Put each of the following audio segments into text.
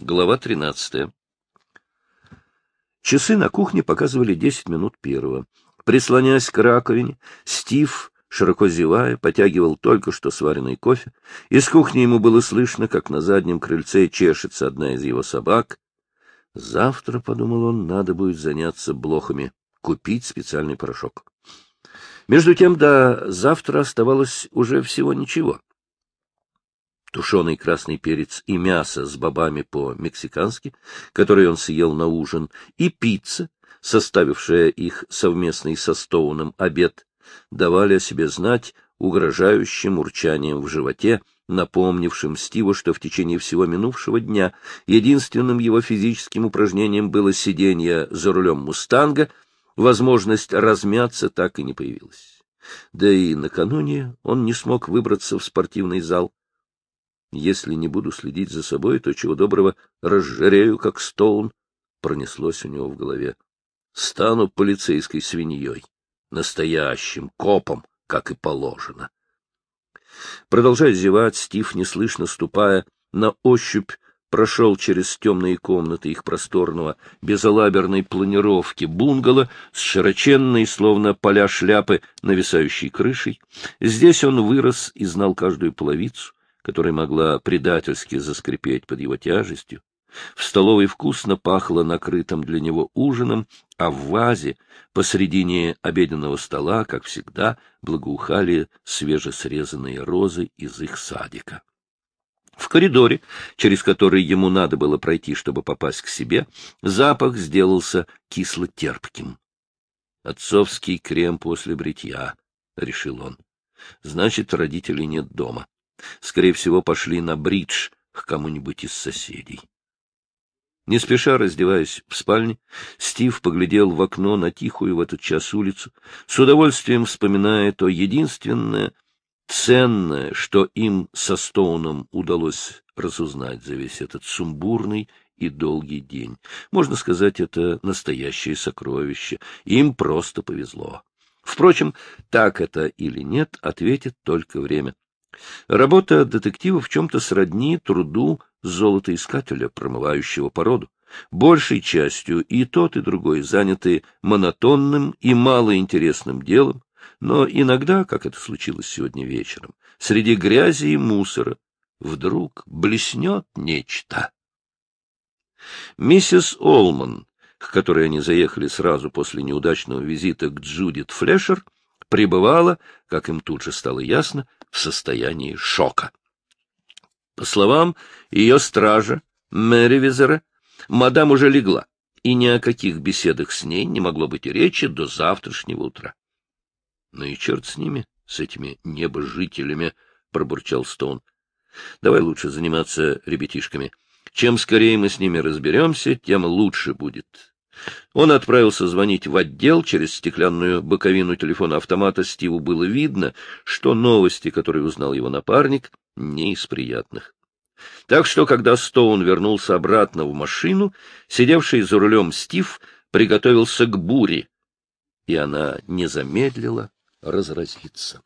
Глава 13. Часы на кухне показывали 10 минут первого. Прислонясь к раковине, Стив, широко зевая, потягивал только что сваренный кофе. Из кухни ему было слышно, как на заднем крыльце чешется одна из его собак. Завтра, — подумал он, — надо будет заняться блохами, купить специальный порошок. Между тем до завтра оставалось уже всего ничего тушеный красный перец и мясо с бобами по-мексикански, которые он съел на ужин, и пицца, составившая их совместный со Стоуном обед, давали о себе знать угрожающим урчанием в животе, напомнившим Стиву, что в течение всего минувшего дня единственным его физическим упражнением было сидение за рулем «Мустанга», возможность размяться так и не появилась. Да и накануне он не смог выбраться в спортивный зал. Если не буду следить за собой, то чего доброго разжирею, как Стоун, пронеслось у него в голове. Стану полицейской свиньей, настоящим копом, как и положено. Продолжая зевать, Стив, неслышно ступая, на ощупь прошел через темные комнаты их просторного, безалаберной планировки бунгало с широченной, словно поля шляпы, нависающей крышей. Здесь он вырос и знал каждую половицу, которая могла предательски заскрипеть под его тяжестью. В столовой вкусно пахло накрытым для него ужином, а в вазе посредине обеденного стола, как всегда, благоухали свежесрезанные розы из их садика. В коридоре, через который ему надо было пройти, чтобы попасть к себе, запах сделался кисло-терпким. «Отцовский крем после бритья», — решил он. «Значит, родителей нет дома. Скорее всего, пошли на бридж к кому-нибудь из соседей. Не спеша раздеваясь в спальне, Стив поглядел в окно на тихую в этот час улицу, с удовольствием вспоминая то единственное ценное, что им со Стоуном удалось разузнать за весь этот сумбурный и долгий день. Можно сказать, это настоящее сокровище. Им просто повезло. Впрочем, так это или нет, ответит только время. Работа детектива в чем-то сродни труду золотоискателя, промывающего породу. Большей частью и тот, и другой заняты монотонным и малоинтересным делом, но иногда, как это случилось сегодня вечером, среди грязи и мусора вдруг блеснет нечто. Миссис Олман, к которой они заехали сразу после неудачного визита к Джудит Флешер, пребывала, как им тут же стало ясно, в состоянии шока. По словам ее стража, Мэривизера, мадам уже легла, и ни о каких беседах с ней не могло быть речи до завтрашнего утра. — Ну и черт с ними, с этими небожителями, — пробурчал Стоун. — Давай лучше заниматься ребятишками. Чем скорее мы с ними разберемся, тем лучше будет. Он отправился звонить в отдел. Через стеклянную боковину телефона-автомата Стиву было видно, что новости, которые узнал его напарник, не из приятных. Так что, когда Стоун вернулся обратно в машину, сидевший за рулем Стив приготовился к буре, и она не замедлила разразиться.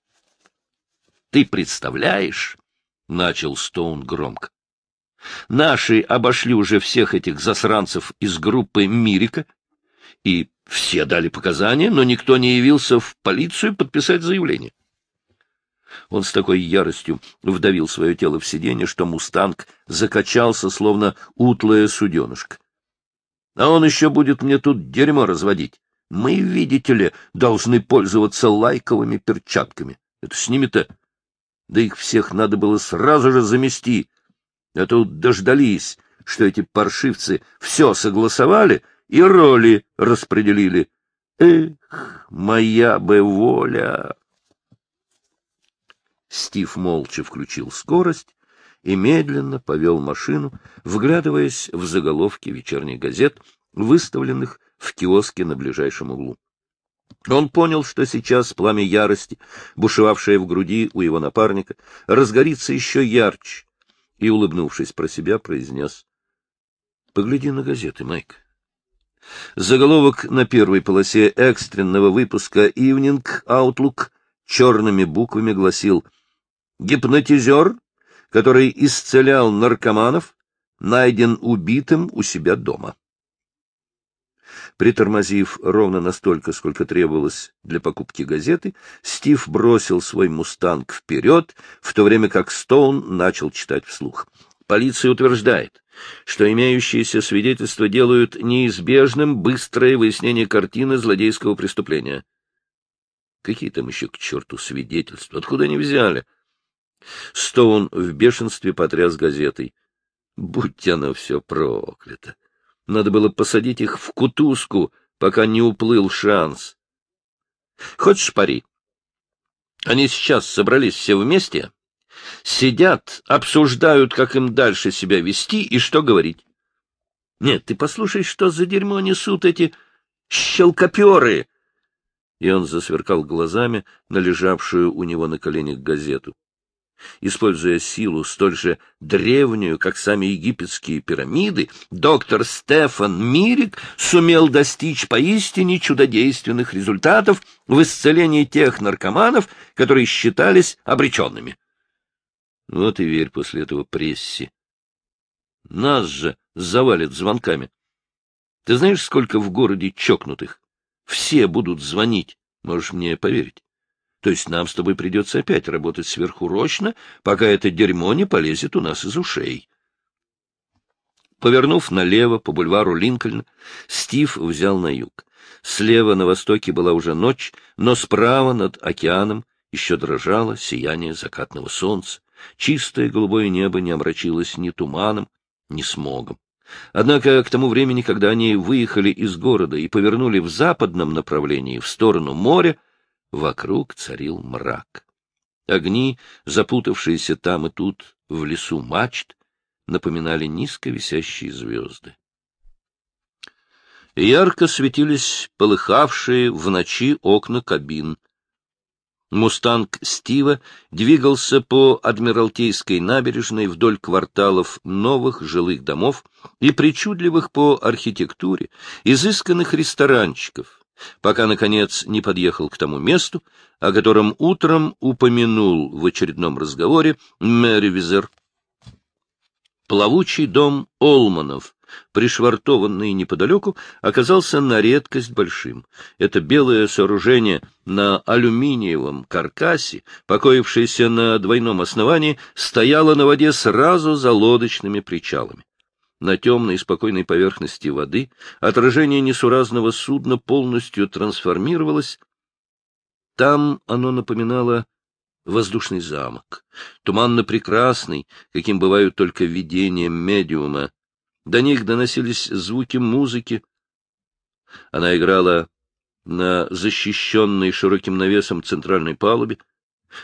— Ты представляешь? — начал Стоун громко. Наши обошли уже всех этих засранцев из группы Мирика, и все дали показания, но никто не явился в полицию подписать заявление. Он с такой яростью вдавил свое тело в сиденье, что «Мустанг» закачался, словно утлая суденышка. А он еще будет мне тут дерьмо разводить. Мы, видите ли, должны пользоваться лайковыми перчатками. Это с ними-то... Да их всех надо было сразу же замести. А тут дождались, что эти паршивцы все согласовали и роли распределили. Эх, моя бы воля! Стив молча включил скорость и медленно повел машину, вглядываясь в заголовки вечерних газет, выставленных в киоске на ближайшем углу. Он понял, что сейчас пламя ярости, бушевавшее в груди у его напарника, разгорится еще ярче, и, улыбнувшись про себя, произнес. — Погляди на газеты, Майк. Заголовок на первой полосе экстренного выпуска Evening Outlook черными буквами гласил «Гипнотизер, который исцелял наркоманов, найден убитым у себя дома. Притормозив ровно настолько, сколько требовалось для покупки газеты, Стив бросил свой «Мустанг» вперед, в то время как Стоун начал читать вслух. Полиция утверждает, что имеющиеся свидетельства делают неизбежным быстрое выяснение картины злодейского преступления. Какие там еще к черту свидетельства? Откуда они взяли? Стоун в бешенстве потряс газетой. Будь оно все проклято! Надо было посадить их в кутузку, пока не уплыл шанс. Хочешь пари? Они сейчас собрались все вместе, сидят, обсуждают, как им дальше себя вести и что говорить. Нет, ты послушай, что за дерьмо несут эти щелкоперы! И он засверкал глазами на лежавшую у него на коленях газету. Используя силу столь же древнюю, как сами египетские пирамиды, доктор Стефан Мирик сумел достичь поистине чудодейственных результатов в исцелении тех наркоманов, которые считались обреченными. Вот и верь после этого прессе. Нас же завалит звонками. Ты знаешь, сколько в городе чокнутых? Все будут звонить, можешь мне поверить. То есть нам с тобой придется опять работать сверхурочно, пока это дерьмо не полезет у нас из ушей. Повернув налево по бульвару Линкольна, Стив взял на юг. Слева на востоке была уже ночь, но справа над океаном еще дрожало сияние закатного солнца. Чистое голубое небо не омрачилось ни туманом, ни смогом. Однако к тому времени, когда они выехали из города и повернули в западном направлении, в сторону моря, Вокруг царил мрак. Огни, запутавшиеся там и тут в лесу мачт, напоминали низко висящие звезды. Ярко светились полыхавшие в ночи окна кабин. «Мустанг» Стива двигался по Адмиралтейской набережной вдоль кварталов новых жилых домов и причудливых по архитектуре, изысканных ресторанчиков, пока, наконец, не подъехал к тому месту, о котором утром упомянул в очередном разговоре Мэривизер. Плавучий дом Олманов, пришвартованный неподалеку, оказался на редкость большим. Это белое сооружение на алюминиевом каркасе, покоившееся на двойном основании, стояло на воде сразу за лодочными причалами. На темной и спокойной поверхности воды отражение несуразного судна полностью трансформировалось. Там оно напоминало воздушный замок, туманно-прекрасный, каким бывают только видения медиума. До них доносились звуки музыки. Она играла на защищенной широким навесом центральной палубе,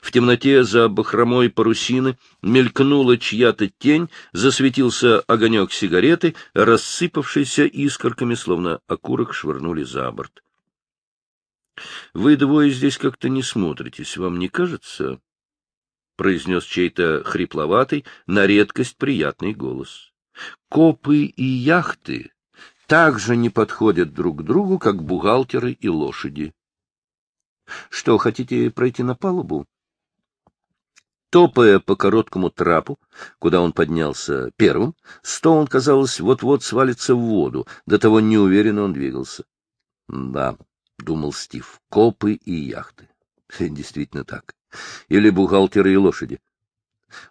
в темноте за бахромой парусины мелькнула чья-то тень, засветился огонек сигареты, рассыпавшийся искорками, словно окурок швырнули за борт. — Вы двое здесь как-то не смотритесь, вам не кажется? — произнес чей-то хрипловатый, на редкость приятный голос. — Копы и яхты так же не подходят друг другу, как бухгалтеры и лошади. — Что, хотите пройти на палубу? Топая по короткому трапу, куда он поднялся первым, Стоун, казалось, вот-вот свалится в воду, до того неуверенно он двигался. — Да, — думал Стив, — копы и яхты. Действительно так. Или бухгалтеры и лошади.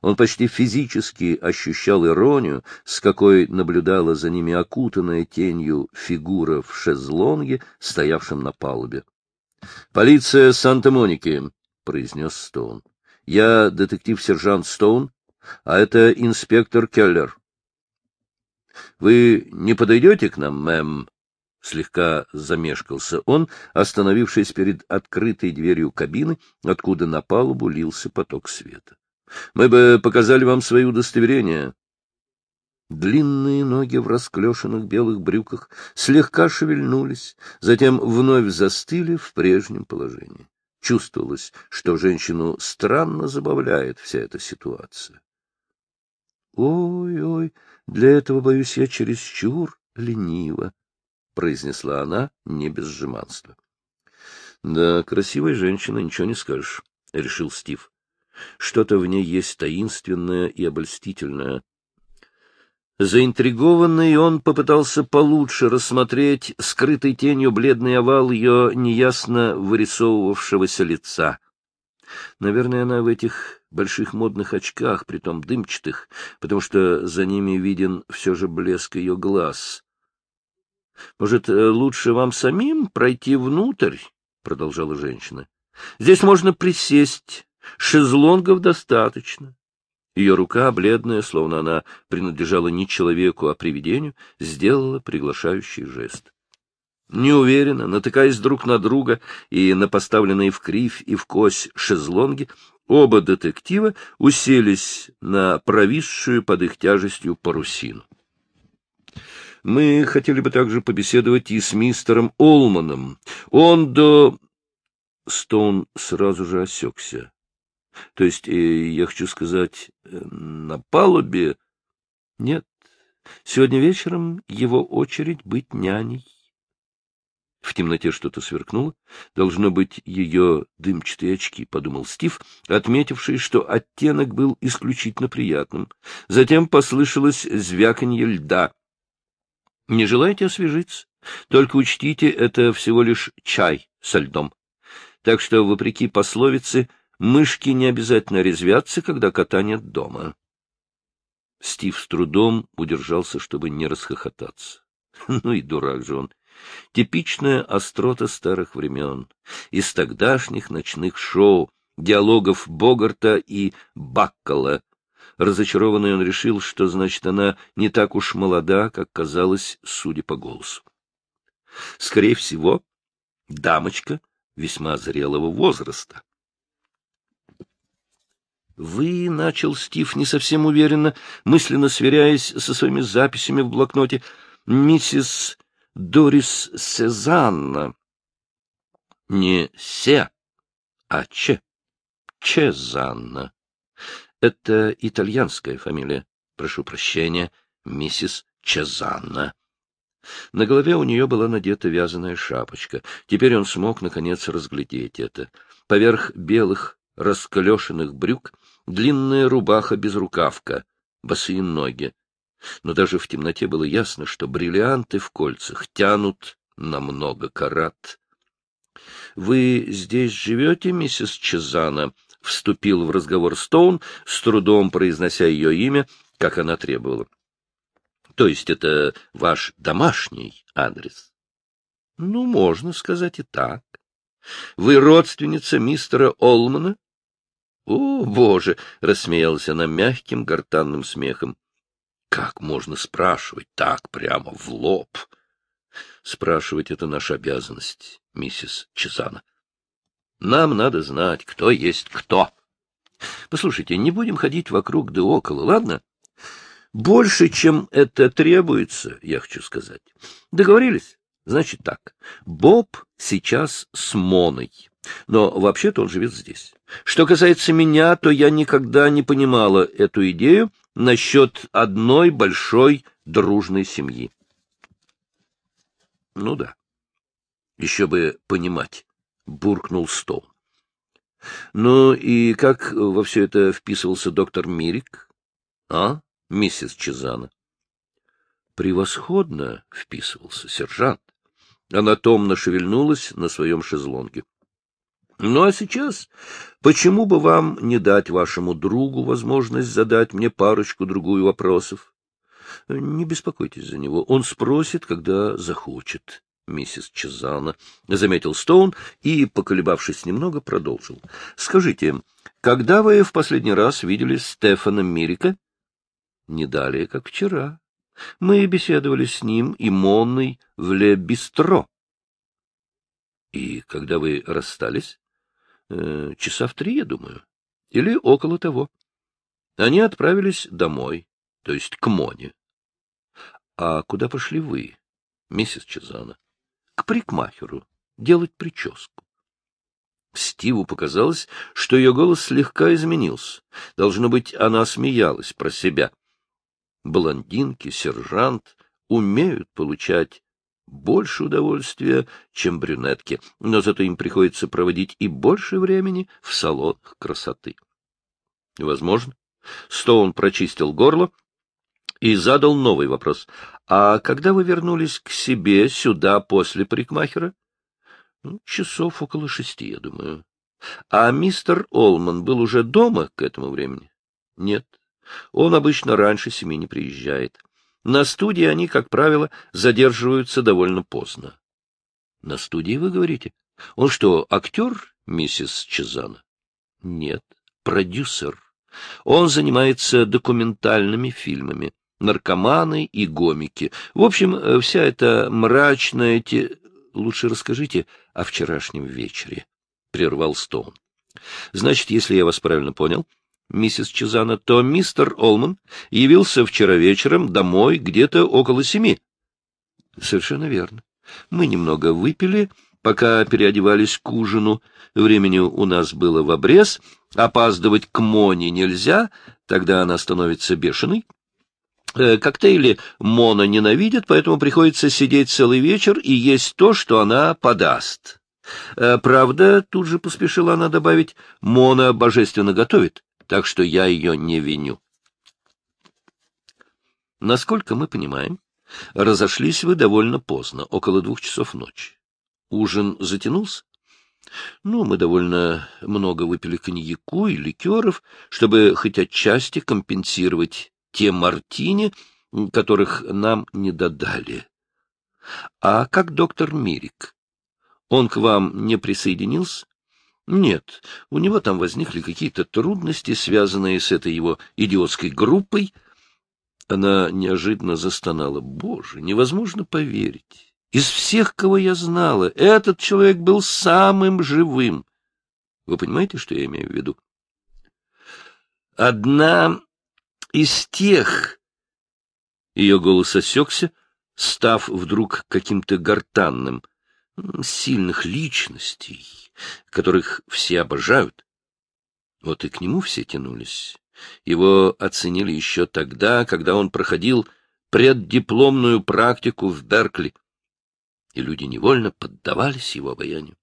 Он почти физически ощущал иронию, с какой наблюдала за ними окутанная тенью фигура в шезлонге, стоявшем на палубе. — Полиция Санта-Моники, — произнес Стоун. — Я детектив-сержант Стоун, а это инспектор Келлер. — Вы не подойдете к нам, мэм? Слегка замешкался он, остановившись перед открытой дверью кабины, откуда на палубу лился поток света. — Мы бы показали вам свои удостоверения. Длинные ноги в расклешенных белых брюках слегка шевельнулись, затем вновь застыли в прежнем положении. Чувствовалось, что женщину странно забавляет вся эта ситуация. «Ой-ой, для этого, боюсь, я чересчур ленива», — произнесла она не без жеманства. «Да, красивая женщина, ничего не скажешь», — решил Стив. «Что-то в ней есть таинственное и обольстительное. Заинтригованный, он попытался получше рассмотреть скрытой тенью бледный овал ее неясно вырисовывавшегося лица. Наверное, она в этих больших модных очках, притом дымчатых, потому что за ними виден все же блеск ее глаз. — Может, э, лучше вам самим пройти внутрь? — продолжала женщина. — Здесь можно присесть, шезлонгов достаточно. Ее рука, бледная, словно она принадлежала не человеку, а привидению, сделала приглашающий жест. Неуверенно, натыкаясь друг на друга и на поставленные в кривь и в кось шезлонги, оба детектива уселись на провисшую под их тяжестью парусину. Мы хотели бы также побеседовать и с мистером Олманом. Он до... Стоун сразу же осекся. То есть, э, я хочу сказать, э, на палубе... Нет, сегодня вечером его очередь быть няней. В темноте что-то сверкнуло. Должно быть ее дымчатые очки, — подумал Стив, отметивший, что оттенок был исключительно приятным. Затем послышалось звяканье льда. — Не желаете освежиться? Только учтите, это всего лишь чай со льдом. Так что, вопреки пословице, — Мышки не обязательно резвятся, когда кота нет дома. Стив с трудом удержался, чтобы не расхохотаться. Ну и дурак же он. Типичная острота старых времен. Из тогдашних ночных шоу, диалогов Богарта и Баккала. Разочарованный он решил, что, значит, она не так уж молода, как казалось, судя по голосу. Скорее всего, дамочка весьма зрелого возраста. Вы, — начал Стив не совсем уверенно, мысленно сверяясь со своими записями в блокноте, — миссис Дорис Сезанна. Не Се, а Че. Чезанна. Это итальянская фамилия. Прошу прощения, миссис Чезанна. На голове у нее была надета вязаная шапочка. Теперь он смог, наконец, разглядеть это. Поверх белых расклешенных брюк длинная рубаха без рукавка, босые ноги. Но даже в темноте было ясно, что бриллианты в кольцах тянут на много карат. — Вы здесь живете, миссис Чезана? — вступил в разговор Стоун, с трудом произнося ее имя, как она требовала. — То есть это ваш домашний адрес? — Ну, можно сказать и так. — Вы родственница мистера Олмана? — О, боже! — рассмеялась она мягким гортанным смехом. — Как можно спрашивать так прямо в лоб? — Спрашивать — это наша обязанность, миссис Чезана. Нам надо знать, кто есть кто. Послушайте, не будем ходить вокруг да около, ладно? Больше, чем это требуется, я хочу сказать. Договорились? Значит так. Боб сейчас с Моной. Но вообще-то он живет здесь. Что касается меня, то я никогда не понимала эту идею насчет одной большой дружной семьи. Ну да. Еще бы понимать, — буркнул Стоун. Ну и как во все это вписывался доктор Мирик? А, миссис Чезана? Превосходно вписывался сержант. Она томно шевельнулась на своем шезлонге. Ну а сейчас, почему бы вам не дать вашему другу возможность задать мне парочку-другую вопросов? Не беспокойтесь за него, он спросит, когда захочет, миссис Чезана, — заметил Стоун и, поколебавшись немного, продолжил. — Скажите, когда вы в последний раз видели Стефана Мирика? — Не далее, как вчера. Мы беседовали с ним и Монной в Ле-Бистро. — И когда вы расстались? Э, часа в три, я думаю, или около того. Они отправились домой, то есть к Моне. — А куда пошли вы, миссис Чезана? — К парикмахеру, делать прическу. Стиву показалось, что ее голос слегка изменился. Должно быть, она смеялась про себя. Блондинки, сержант умеют получать больше удовольствия, чем брюнетки, но зато им приходится проводить и больше времени в салонах красоты. Возможно. Стоун прочистил горло и задал новый вопрос. «А когда вы вернулись к себе сюда после парикмахера?» ну, «Часов около шести, я думаю». «А мистер Олман был уже дома к этому времени?» «Нет. Он обычно раньше семи не приезжает. На студии они, как правило, задерживаются довольно поздно». «На студии, вы говорите? Он что, актер, миссис Чезана?» «Нет, продюсер. Он занимается документальными фильмами» наркоманы и гомики. В общем, э, вся эта мрачная... Те... Лучше расскажите о вчерашнем вечере, — прервал Стоун. — Значит, если я вас правильно понял, миссис Чезана, то мистер Олман явился вчера вечером домой где-то около семи. — Совершенно верно. Мы немного выпили, пока переодевались к ужину. Времени у нас было в обрез. Опаздывать к Моне нельзя, тогда она становится бешеной. Э, коктейли Мона ненавидит, поэтому приходится сидеть целый вечер и есть то, что она подаст. Э, правда, тут же поспешила она добавить, Мона божественно готовит, так что я ее не виню. Насколько мы понимаем, разошлись вы довольно поздно, около двух часов ночи. Ужин затянулся? Ну, мы довольно много выпили коньяку и ликеров, чтобы хоть отчасти компенсировать те мартини, которых нам не додали. А как доктор Мирик? Он к вам не присоединился? Нет, у него там возникли какие-то трудности, связанные с этой его идиотской группой. Она неожиданно застонала. Боже, невозможно поверить. Из всех, кого я знала, этот человек был самым живым. Вы понимаете, что я имею в виду? Одна из тех... Ее голос осекся, став вдруг каким-то гортанным, сильных личностей, которых все обожают. Вот и к нему все тянулись. Его оценили еще тогда, когда он проходил преддипломную практику в Беркли, и люди невольно поддавались его обаянию.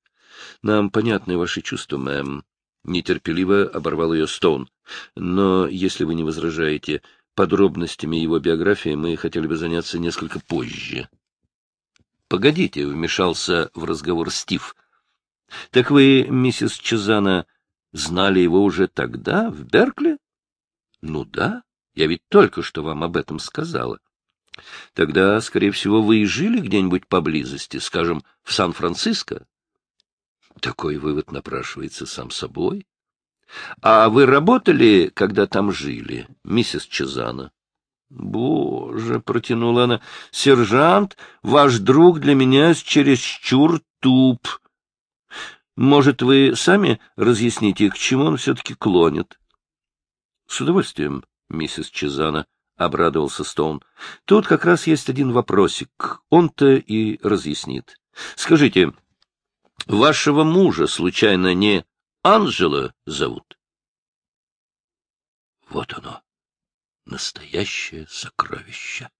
— Нам понятны ваши чувства, мэм, — нетерпеливо оборвал ее Стоун. — Но, если вы не возражаете, подробностями его биографии мы хотели бы заняться несколько позже. — Погодите, — вмешался в разговор Стив. — Так вы, миссис Чезана, знали его уже тогда, в Беркли? — Ну да, я ведь только что вам об этом сказала. Тогда, скорее всего, вы и жили где-нибудь поблизости, скажем, в Сан-Франциско? Такой вывод напрашивается сам собой. А вы работали, когда там жили, миссис Чезана? Боже, протянула она, сержант, ваш друг для меня чересчур туп. Может, вы сами разъясните, к чему он все-таки клонит? С удовольствием, миссис Чезана, — обрадовался Стоун. Тут как раз есть один вопросик. Он-то и разъяснит. Скажите, Вашего мужа, случайно, не Анжела зовут? Вот оно, настоящее сокровище.